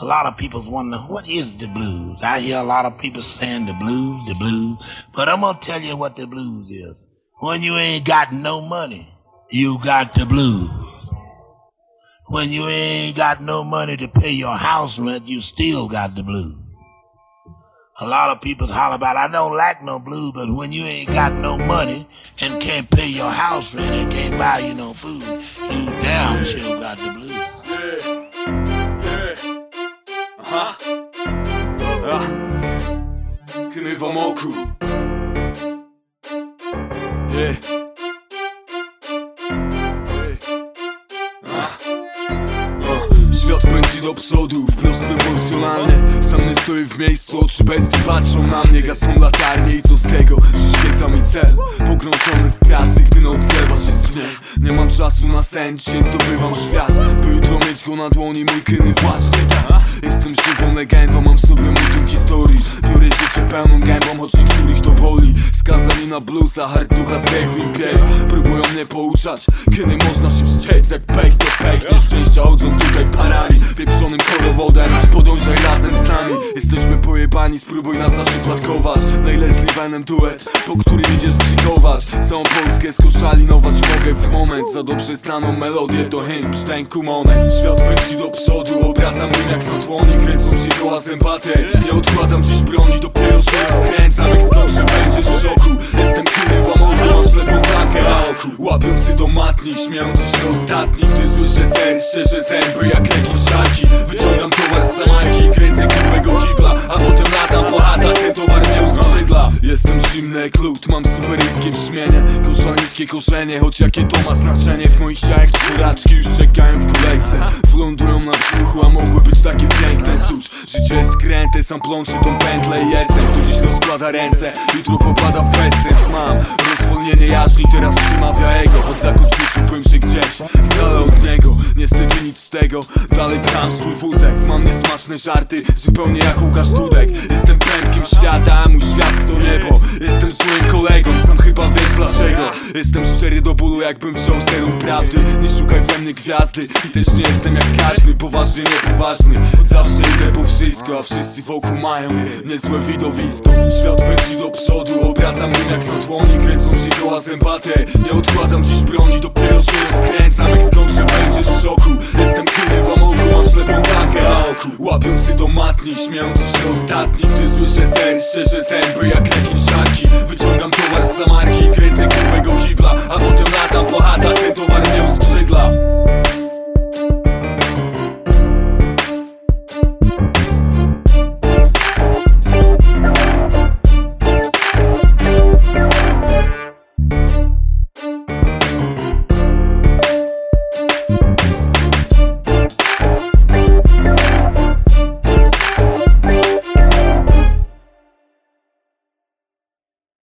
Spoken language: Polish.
a lot of people's wonder what is the blues. I hear a lot of people saying the blues, the blues, but I'm gonna tell you what the blues is. When you ain't got no money, you got the blues. When you ain't got no money to pay your house rent, you still got the blues. A lot of people holler about, I don't like no blues, but when you ain't got no money and can't pay your house rent and can't buy you no food, you damn sure got the blues. Kny w amoku. Yeah. Ah. Świat pędzi do przodu, wprost proporcjonalnie Sam nie stoję w miejscu, oczy bestii patrzą na mnie Gasną latarnie i co z tego? Przyświeca mi cel Pogrążony w pracy, gdy noc zlewa się z Nie mam czasu na sen, dzisiaj zdobywam świat By jutro mieć go na dłoni, mój kyny właśnie tak Jestem żywą legendą, mam w sobie multum historii Biorę życie pełną gębą, choć niektórych to boli. Skazani na bluesa, hartucha zdechł im pies Mnie pouczać, kiedy można się wstrzec Jak pek to pek, nieszczęścia chodzą tutaj parami Pieprzonym korowodem, podążaj razem z nami. Jesteśmy pojebani, spróbuj nas zaszufladkować Najless Livenem duet, po którym idziesz bzykować Całą Polskę skoszalinować mogę w moment. Za dobrze znaną melodię to hymn, psztęku moment. Świat pędzi do przodu, obracam nim jak na dłoni Kręcą się koła zębate, nie odkładam dziś broni Dopiero do matni, śmiejący się ostatni. Gdy słyszę sen, szczerze zęby jak rekin szarki Wyciągam towar z samarki, kręcę grubego kibla A potem latam po chatach, ten towar mnie uskrzydla Jestem zimny jak lód, mam syberyjskie brzmienie. Koszalińskie korzenie, choć jakie to ma znaczenie W moich siach czworaczki już czekają w kolejce. Wlądują na brzuchu, kręte, sam plączę tą pętlę. Jestem Kto dziś rozkłada ręce, jutro popada w bezsens Mam rozwolnienie jaźni, teraz przemawia ego. Choć zakotwiczyłbym się gdzieś, dala od niego. Niestety nic z tego, dalej pcham swój wózek. Mam niesmaczne żarty, zupełnie jak Łukasz Dudek. Jestem pępkiem świata, a mój świat to niebo. Jestem złym kolegą, sam chyba wiesz dlaczego. Jestem szczery do bólu, jakbym wziął serum prawdy. Nie szukaj we mnie gwiazdy i też nie jestem jak każdy Poważny, niepoważny, zawsze idę po A wszyscy wokół mają niezłe widowisko. Świat pędzi do przodu, obracam jak na dłoni Kręcą się koła zębate, nie odkładam dziś broni Dopiero się rozkręcam, jak skończę będziesz w szoku. Jestem kyny w amoku, mam ślepą blankę na oku. Łapiący do matni, śmiejący się ostatni. Gdy słyszę sen, szczerze zęby jak